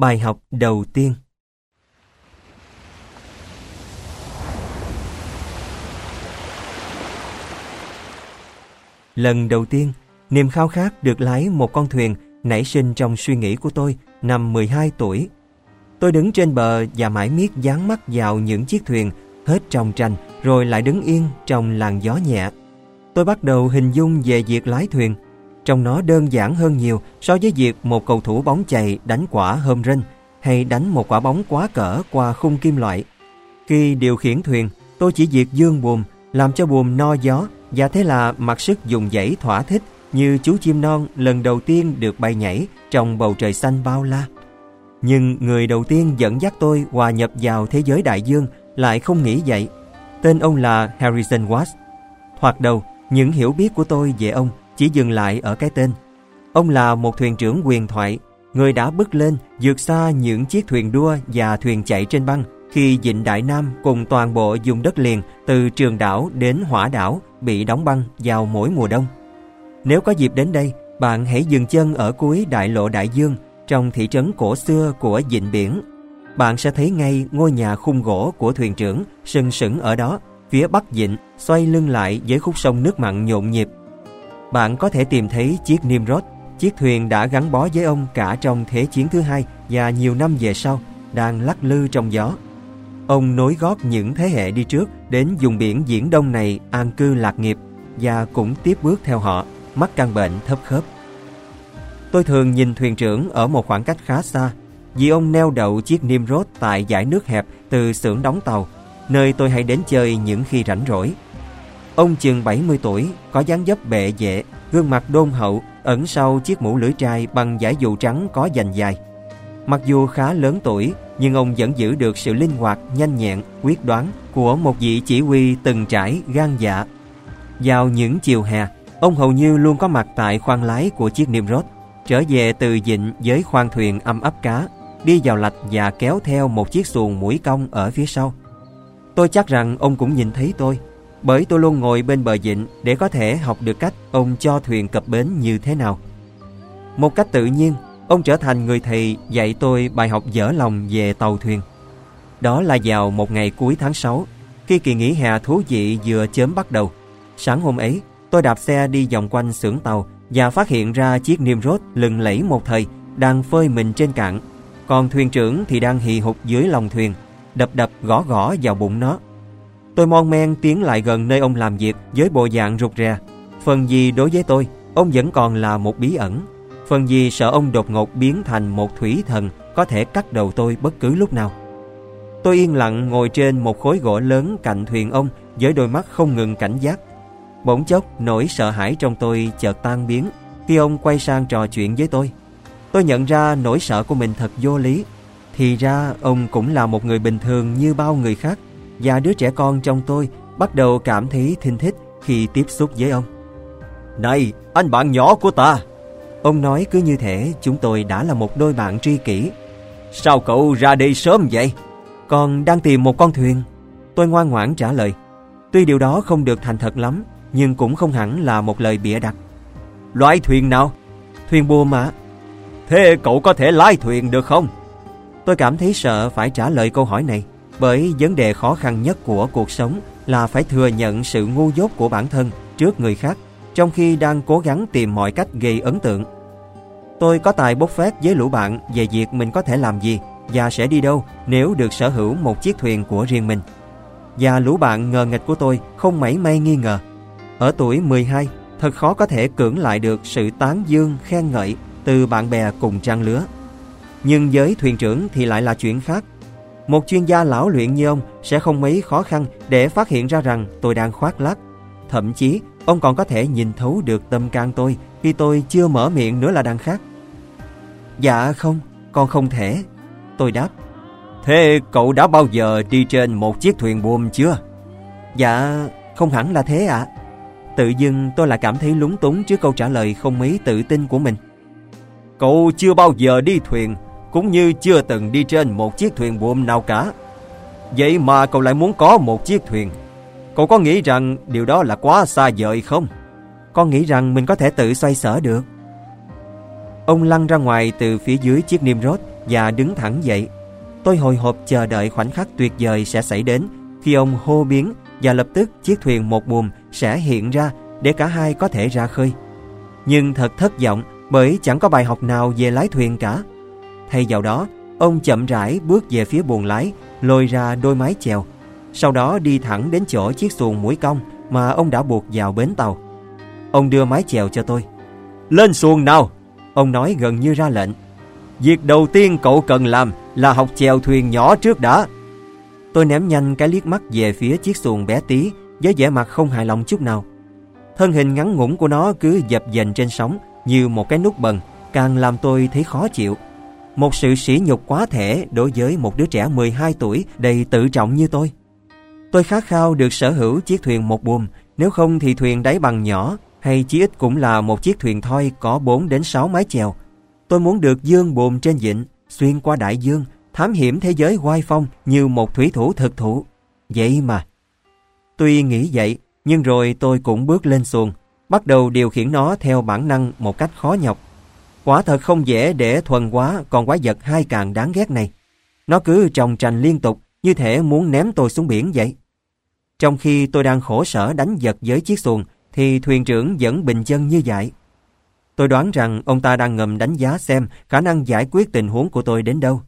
Bài học đầu tiên Lần đầu tiên, niềm khao khát được lái một con thuyền nảy sinh trong suy nghĩ của tôi năm 12 tuổi. Tôi đứng trên bờ và mãi miết dán mắt vào những chiếc thuyền hết trong tranh rồi lại đứng yên trong làn gió nhẹ. Tôi bắt đầu hình dung về việc lái thuyền. Trong nó đơn giản hơn nhiều so với việc một cầu thủ bóng chày đánh quả home run hay đánh một quả bóng quá cỡ qua khung kim loại. Khi điều khiển thuyền, tôi chỉ việc dương buồm, làm cho buồm no gió và thế là mặc sức dùng dãy thỏa thích như chú chim non lần đầu tiên được bay nhảy trong bầu trời xanh bao la. Nhưng người đầu tiên dẫn dắt tôi hòa nhập vào thế giới đại dương lại không nghĩ vậy. Tên ông là Harrison Watts. Hoặc đầu, những hiểu biết của tôi về ông chỉ dừng lại ở cái tên. Ông là một thuyền trưởng quyền thoại, người đã bước lên vượt xa những chiếc thuyền đua và thuyền chạy trên băng khi dịnh Đại Nam cùng toàn bộ vùng đất liền từ Trường Đảo đến Hỏa Đảo bị đóng băng vào mỗi mùa đông. Nếu có dịp đến đây, bạn hãy dừng chân ở cuối đại lộ Đại Dương trong thị trấn cổ xưa của dịnh Biển. Bạn sẽ thấy ngay ngôi nhà khung gỗ của thuyền trưởng sừng sững ở đó, phía bắc dịnh xoay lưng lại với khúc sông nước mặn nhộn nhịp. Bạn có thể tìm thấy chiếc Nimrod, chiếc thuyền đã gắn bó với ông cả trong Thế chiến thứ hai và nhiều năm về sau, đang lắc lư trong gió. Ông nối gót những thế hệ đi trước đến vùng biển Diễn Đông này an cư lạc nghiệp và cũng tiếp bước theo họ, mắc căn bệnh thấp khớp. Tôi thường nhìn thuyền trưởng ở một khoảng cách khá xa vì ông neo đậu chiếc Nimrod tại dải nước hẹp từ xưởng đóng tàu, nơi tôi hay đến chơi những khi rảnh rỗi. Ông chừng 70 tuổi, có dáng dấp bệ vệ, gương mặt đôn hậu, ẩn sau chiếc mũ lưỡi trai bằng giải dù trắng có dành dài. Mặc dù khá lớn tuổi, nhưng ông vẫn giữ được sự linh hoạt, nhanh nhẹn, quyết đoán của một vị chỉ huy từng trải, gan dạ. Vào những chiều hè, ông hầu như luôn có mặt tại khoang lái của chiếc Nimrod, trở về từ dịnh với khoang thuyền âm ấp cá, đi vào lạch và kéo theo một chiếc xuồng mũi cong ở phía sau. Tôi chắc rằng ông cũng nhìn thấy tôi, bởi tôi luôn ngồi bên bờ vịnh để có thể học được cách ông cho thuyền cập bến như thế nào. Một cách tự nhiên, ông trở thành người thầy dạy tôi bài học dở lòng về tàu thuyền. Đó là vào một ngày cuối tháng 6, khi kỳ nghỉ hè thú vị vừa chớm bắt đầu. Sáng hôm ấy, tôi đạp xe đi vòng quanh xưởng tàu và phát hiện ra chiếc Nimrod lừng lẫy một thời đang phơi mình trên cạn, còn thuyền trưởng thì đang hì hục dưới lòng thuyền, đập đập gõ gõ vào bụng nó. Tôi mon men tiến lại gần nơi ông làm việc với bộ dạng rụt rè. Phần gì đối với tôi, ông vẫn còn là một bí ẩn. Phần gì sợ ông đột ngột biến thành một thủy thần có thể cắt đầu tôi bất cứ lúc nào. Tôi yên lặng ngồi trên một khối gỗ lớn cạnh thuyền ông với đôi mắt không ngừng cảnh giác. Bỗng chốc nỗi sợ hãi trong tôi chợt tan biến khi ông quay sang trò chuyện với tôi. Tôi nhận ra nỗi sợ của mình thật vô lý. Thì ra ông cũng là một người bình thường như bao người khác và đứa trẻ con trong tôi bắt đầu cảm thấy thinh thích khi tiếp xúc với ông. Này, anh bạn nhỏ của ta! Ông nói cứ như thể chúng tôi đã là một đôi bạn tri kỷ. Sao cậu ra đây sớm vậy? Con đang tìm một con thuyền. Tôi ngoan ngoãn trả lời. Tuy điều đó không được thành thật lắm, nhưng cũng không hẳn là một lời bịa đặt. Loại thuyền nào? Thuyền buồm mà. Thế cậu có thể lái thuyền được không? Tôi cảm thấy sợ phải trả lời câu hỏi này, bởi vấn đề khó khăn nhất của cuộc sống là phải thừa nhận sự ngu dốt của bản thân trước người khác, trong khi đang cố gắng tìm mọi cách gây ấn tượng. Tôi có tài bốc phét với lũ bạn về việc mình có thể làm gì và sẽ đi đâu nếu được sở hữu một chiếc thuyền của riêng mình. Và lũ bạn ngờ nghịch của tôi không mảy may nghi ngờ. Ở tuổi 12, thật khó có thể cưỡng lại được sự tán dương, khen ngợi từ bạn bè cùng trang lứa. Nhưng với thuyền trưởng thì lại là chuyện khác. Một chuyên gia lão luyện như ông sẽ không mấy khó khăn để phát hiện ra rằng tôi đang khoác lác. Thậm chí, ông còn có thể nhìn thấu được tâm can tôi khi tôi chưa mở miệng nữa là đang khác. Dạ không, con không thể. Tôi đáp. Thế cậu đã bao giờ đi trên một chiếc thuyền buồm chưa? Dạ, không hẳn là thế ạ. Tự dưng tôi lại cảm thấy lúng túng trước câu trả lời không mấy tự tin của mình. Cậu chưa bao giờ đi thuyền, cũng như chưa từng đi trên một chiếc thuyền buồm nào cả. Vậy mà cậu lại muốn có một chiếc thuyền. Cậu có nghĩ rằng điều đó là quá xa vời không? Con nghĩ rằng mình có thể tự xoay sở được. Ông lăn ra ngoài từ phía dưới chiếc Nimrod và đứng thẳng dậy. Tôi hồi hộp chờ đợi khoảnh khắc tuyệt vời sẽ xảy đến khi ông hô biến và lập tức chiếc thuyền một buồm sẽ hiện ra để cả hai có thể ra khơi. Nhưng thật thất vọng bởi chẳng có bài học nào về lái thuyền cả. Thay vào đó, ông chậm rãi bước về phía buồng lái, lôi ra đôi mái chèo. Sau đó đi thẳng đến chỗ chiếc xuồng mũi cong mà ông đã buộc vào bến tàu. Ông đưa mái chèo cho tôi. Lên xuồng nào! Ông nói gần như ra lệnh. Việc đầu tiên cậu cần làm là học chèo thuyền nhỏ trước đã. Tôi ném nhanh cái liếc mắt về phía chiếc xuồng bé tí với vẻ mặt không hài lòng chút nào. Thân hình ngắn ngủn của nó cứ dập dềnh trên sóng như một cái nút bần, càng làm tôi thấy khó chịu. Một sự sỉ nhục quá thể đối với một đứa trẻ 12 tuổi đầy tự trọng như tôi. Tôi khát khao được sở hữu chiếc thuyền một buồm, nếu không thì thuyền đáy bằng nhỏ hay chí ít cũng là một chiếc thuyền thoi có 4 đến 6 mái chèo. Tôi muốn được dương buồm trên vịnh, xuyên qua đại dương, thám hiểm thế giới hoai phong như một thủy thủ thực thụ. Vậy mà. Tuy nghĩ vậy, nhưng rồi tôi cũng bước lên xuồng, bắt đầu điều khiển nó theo bản năng một cách khó nhọc. Quả thật không dễ để thuần quá con quái vật hai càng đáng ghét này. Nó cứ trồng trành liên tục, như thể muốn ném tôi xuống biển vậy. Trong khi tôi đang khổ sở đánh giật với chiếc xuồng, thì thuyền trưởng vẫn bình chân như vậy. Tôi đoán rằng ông ta đang ngầm đánh giá xem khả năng giải quyết tình huống của tôi đến đâu.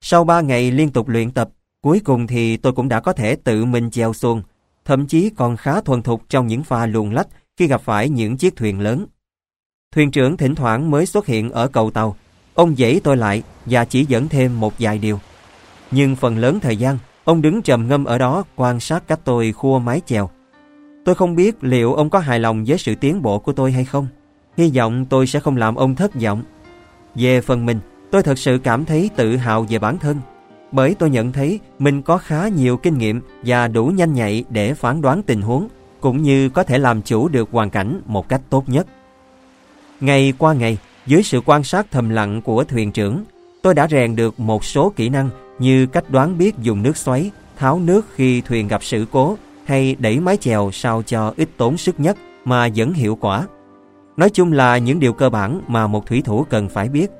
Sau ba ngày liên tục luyện tập, cuối cùng thì tôi cũng đã có thể tự mình chèo xuồng, thậm chí còn khá thuần thục trong những pha luồn lách khi gặp phải những chiếc thuyền lớn. Thuyền trưởng thỉnh thoảng mới xuất hiện ở cầu tàu, ông dãy tôi lại và chỉ dẫn thêm một vài điều. Nhưng phần lớn thời gian, ông đứng trầm ngâm ở đó quan sát cách tôi khua mái chèo. Tôi không biết liệu ông có hài lòng với sự tiến bộ của tôi hay không. Hy vọng tôi sẽ không làm ông thất vọng. Về phần mình, tôi thật sự cảm thấy tự hào về bản thân. Bởi tôi nhận thấy mình có khá nhiều kinh nghiệm và đủ nhanh nhạy để phán đoán tình huống, cũng như có thể làm chủ được hoàn cảnh một cách tốt nhất. Ngày qua ngày, dưới sự quan sát thầm lặng của thuyền trưởng, tôi đã rèn được một số kỹ năng như cách đoán biết dùng nước xoáy, tháo nước khi thuyền gặp sự cố hay đẩy mái chèo sao cho ít tốn sức nhất mà vẫn hiệu quả. Nói chung là những điều cơ bản mà một thủy thủ cần phải biết.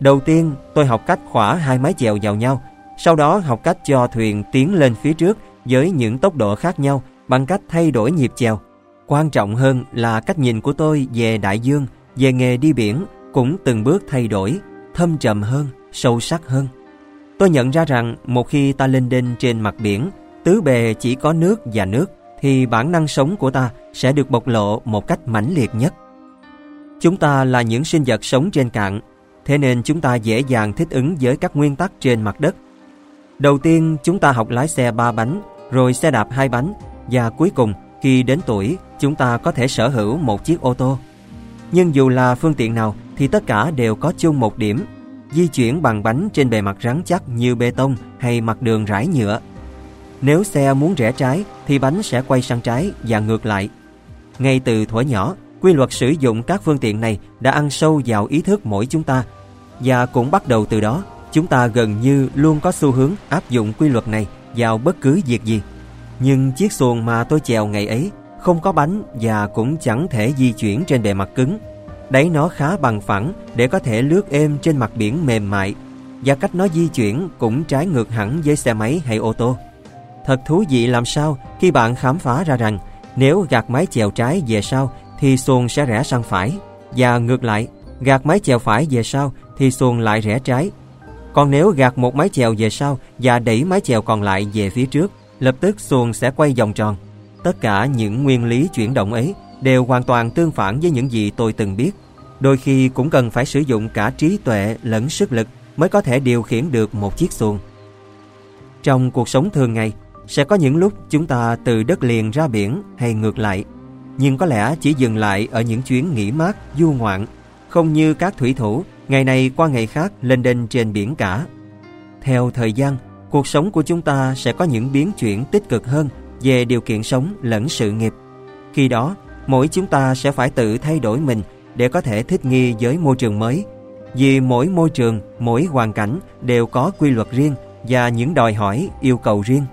Đầu tiên, tôi học cách khỏa hai mái chèo vào nhau, sau đó học cách cho thuyền tiến lên phía trước với những tốc độ khác nhau bằng cách thay đổi nhịp chèo. Quan trọng hơn là cách nhìn của tôi về đại dương, về nghề đi biển cũng từng bước thay đổi, thâm trầm hơn, sâu sắc hơn. Tôi nhận ra rằng một khi ta lên đên trên mặt biển, tứ bề chỉ có nước và nước, thì bản năng sống của ta sẽ được bộc lộ một cách mãnh liệt nhất. Chúng ta là những sinh vật sống trên cạn, thế nên chúng ta dễ dàng thích ứng với các nguyên tắc trên mặt đất. Đầu tiên, chúng ta học lái xe ba bánh, rồi xe đạp hai bánh, và cuối cùng, khi đến tuổi, chúng ta có thể sở hữu một chiếc ô tô. Nhưng dù là phương tiện nào, thì tất cả đều có chung một điểm, di chuyển bằng bánh trên bề mặt rắn chắc như bê tông hay mặt đường rải nhựa. Nếu xe muốn rẽ trái, thì bánh sẽ quay sang trái và ngược lại. Ngay từ thuở nhỏ, quy luật sử dụng các phương tiện này đã ăn sâu vào ý thức mỗi chúng ta và cũng bắt đầu từ đó chúng ta gần như luôn có xu hướng áp dụng quy luật này vào bất cứ việc gì nhưng chiếc xuồng mà tôi chèo ngày ấy không có bánh và cũng chẳng thể di chuyển trên bề mặt cứng đáy nó khá bằng phẳng để có thể lướt êm trên mặt biển mềm mại và cách nó di chuyển cũng trái ngược hẳn với xe máy hay ô tô thật thú vị làm sao khi bạn khám phá ra rằng nếu gạt máy chèo trái về sau thì xuồng sẽ rẽ sang phải và ngược lại, gạt mái chèo phải về sau thì xuồng lại rẽ trái. Còn nếu gạt một mái chèo về sau và đẩy mái chèo còn lại về phía trước, lập tức xuồng sẽ quay vòng tròn. Tất cả những nguyên lý chuyển động ấy đều hoàn toàn tương phản với những gì tôi từng biết. Đôi khi cũng cần phải sử dụng cả trí tuệ lẫn sức lực mới có thể điều khiển được một chiếc xuồng. Trong cuộc sống thường ngày, sẽ có những lúc chúng ta từ đất liền ra biển hay ngược lại nhưng có lẽ chỉ dừng lại ở những chuyến nghỉ mát, du ngoạn, không như các thủy thủ ngày này qua ngày khác lên đên trên biển cả. Theo thời gian, cuộc sống của chúng ta sẽ có những biến chuyển tích cực hơn về điều kiện sống lẫn sự nghiệp. Khi đó, mỗi chúng ta sẽ phải tự thay đổi mình để có thể thích nghi với môi trường mới. Vì mỗi môi trường, mỗi hoàn cảnh đều có quy luật riêng và những đòi hỏi, yêu cầu riêng.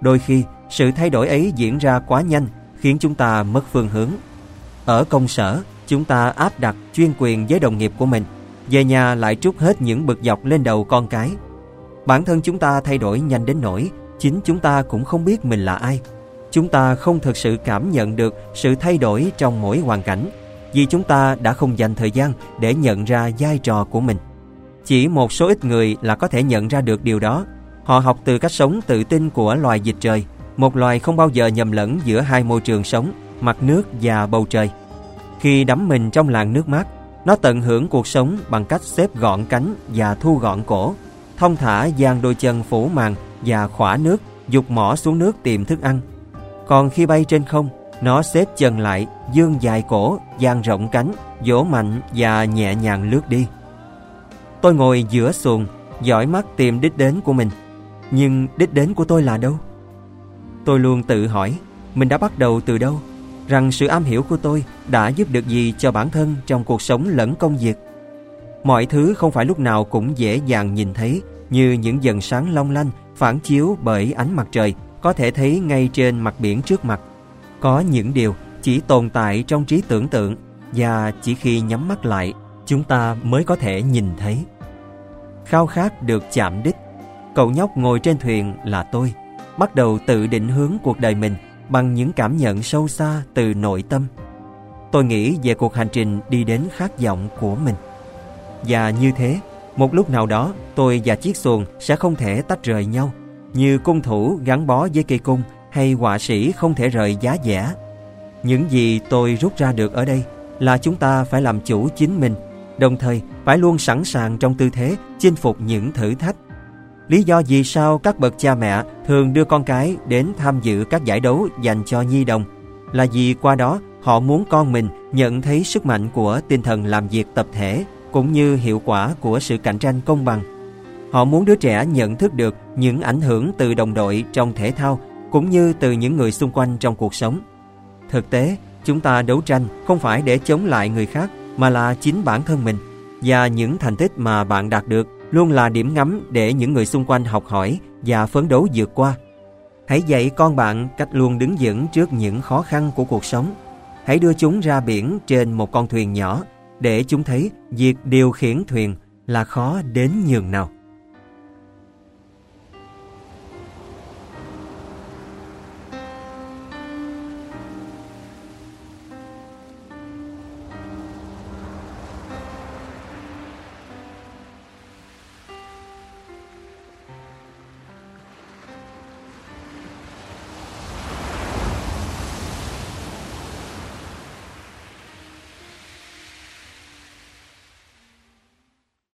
Đôi khi, sự thay đổi ấy diễn ra quá nhanh khiến chúng ta mất phương hướng. Ở công sở, chúng ta áp đặt chuyên quyền với đồng nghiệp của mình, về nhà lại trút hết những bực dọc lên đầu con cái. Bản thân chúng ta thay đổi nhanh đến nỗi chính chúng ta cũng không biết mình là ai. Chúng ta không thực sự cảm nhận được sự thay đổi trong mỗi hoàn cảnh vì chúng ta đã không dành thời gian để nhận ra vai trò của mình. Chỉ một số ít người là có thể nhận ra được điều đó. Họ học từ cách sống tự tin của loài dịch trời, một loài không bao giờ nhầm lẫn giữa hai môi trường sống, mặt nước và bầu trời. Khi đắm mình trong làn nước mát, nó tận hưởng cuộc sống bằng cách xếp gọn cánh và thu gọn cổ, thông thả dang đôi chân phủ màng và khỏa nước, dục mỏ xuống nước tìm thức ăn. Còn khi bay trên không, nó xếp chân lại, dương dài cổ, dang rộng cánh, vỗ mạnh và nhẹ nhàng lướt đi. Tôi ngồi giữa xuồng, dõi mắt tìm đích đến của mình. Nhưng đích đến của tôi là đâu? Tôi luôn tự hỏi, mình đã bắt đầu từ đâu? Rằng sự am hiểu của tôi đã giúp được gì cho bản thân trong cuộc sống lẫn công việc? Mọi thứ không phải lúc nào cũng dễ dàng nhìn thấy như những dần sáng long lanh phản chiếu bởi ánh mặt trời có thể thấy ngay trên mặt biển trước mặt. Có những điều chỉ tồn tại trong trí tưởng tượng và chỉ khi nhắm mắt lại chúng ta mới có thể nhìn thấy. Khao khát được chạm đích, cậu nhóc ngồi trên thuyền là tôi, bắt đầu tự định hướng cuộc đời mình bằng những cảm nhận sâu xa từ nội tâm. Tôi nghĩ về cuộc hành trình đi đến khát vọng của mình. Và như thế, một lúc nào đó tôi và chiếc xuồng sẽ không thể tách rời nhau, như cung thủ gắn bó với cây cung hay họa sĩ không thể rời giá vẽ. Những gì tôi rút ra được ở đây là chúng ta phải làm chủ chính mình, đồng thời phải luôn sẵn sàng trong tư thế chinh phục những thử thách. Lý do vì sao các bậc cha mẹ thường đưa con cái đến tham dự các giải đấu dành cho nhi đồng là vì qua đó họ muốn con mình nhận thấy sức mạnh của tinh thần làm việc tập thể cũng như hiệu quả của sự cạnh tranh công bằng. Họ muốn đứa trẻ nhận thức được những ảnh hưởng từ đồng đội trong thể thao cũng như từ những người xung quanh trong cuộc sống. Thực tế, chúng ta đấu tranh không phải để chống lại người khác mà là chính bản thân mình và những thành tích mà bạn đạt được luôn là điểm ngắm để những người xung quanh học hỏi và phấn đấu vượt qua. Hãy dạy con bạn cách luôn đứng vững trước những khó khăn của cuộc sống. Hãy đưa chúng ra biển trên một con thuyền nhỏ để chúng thấy việc điều khiển thuyền là khó đến nhường nào.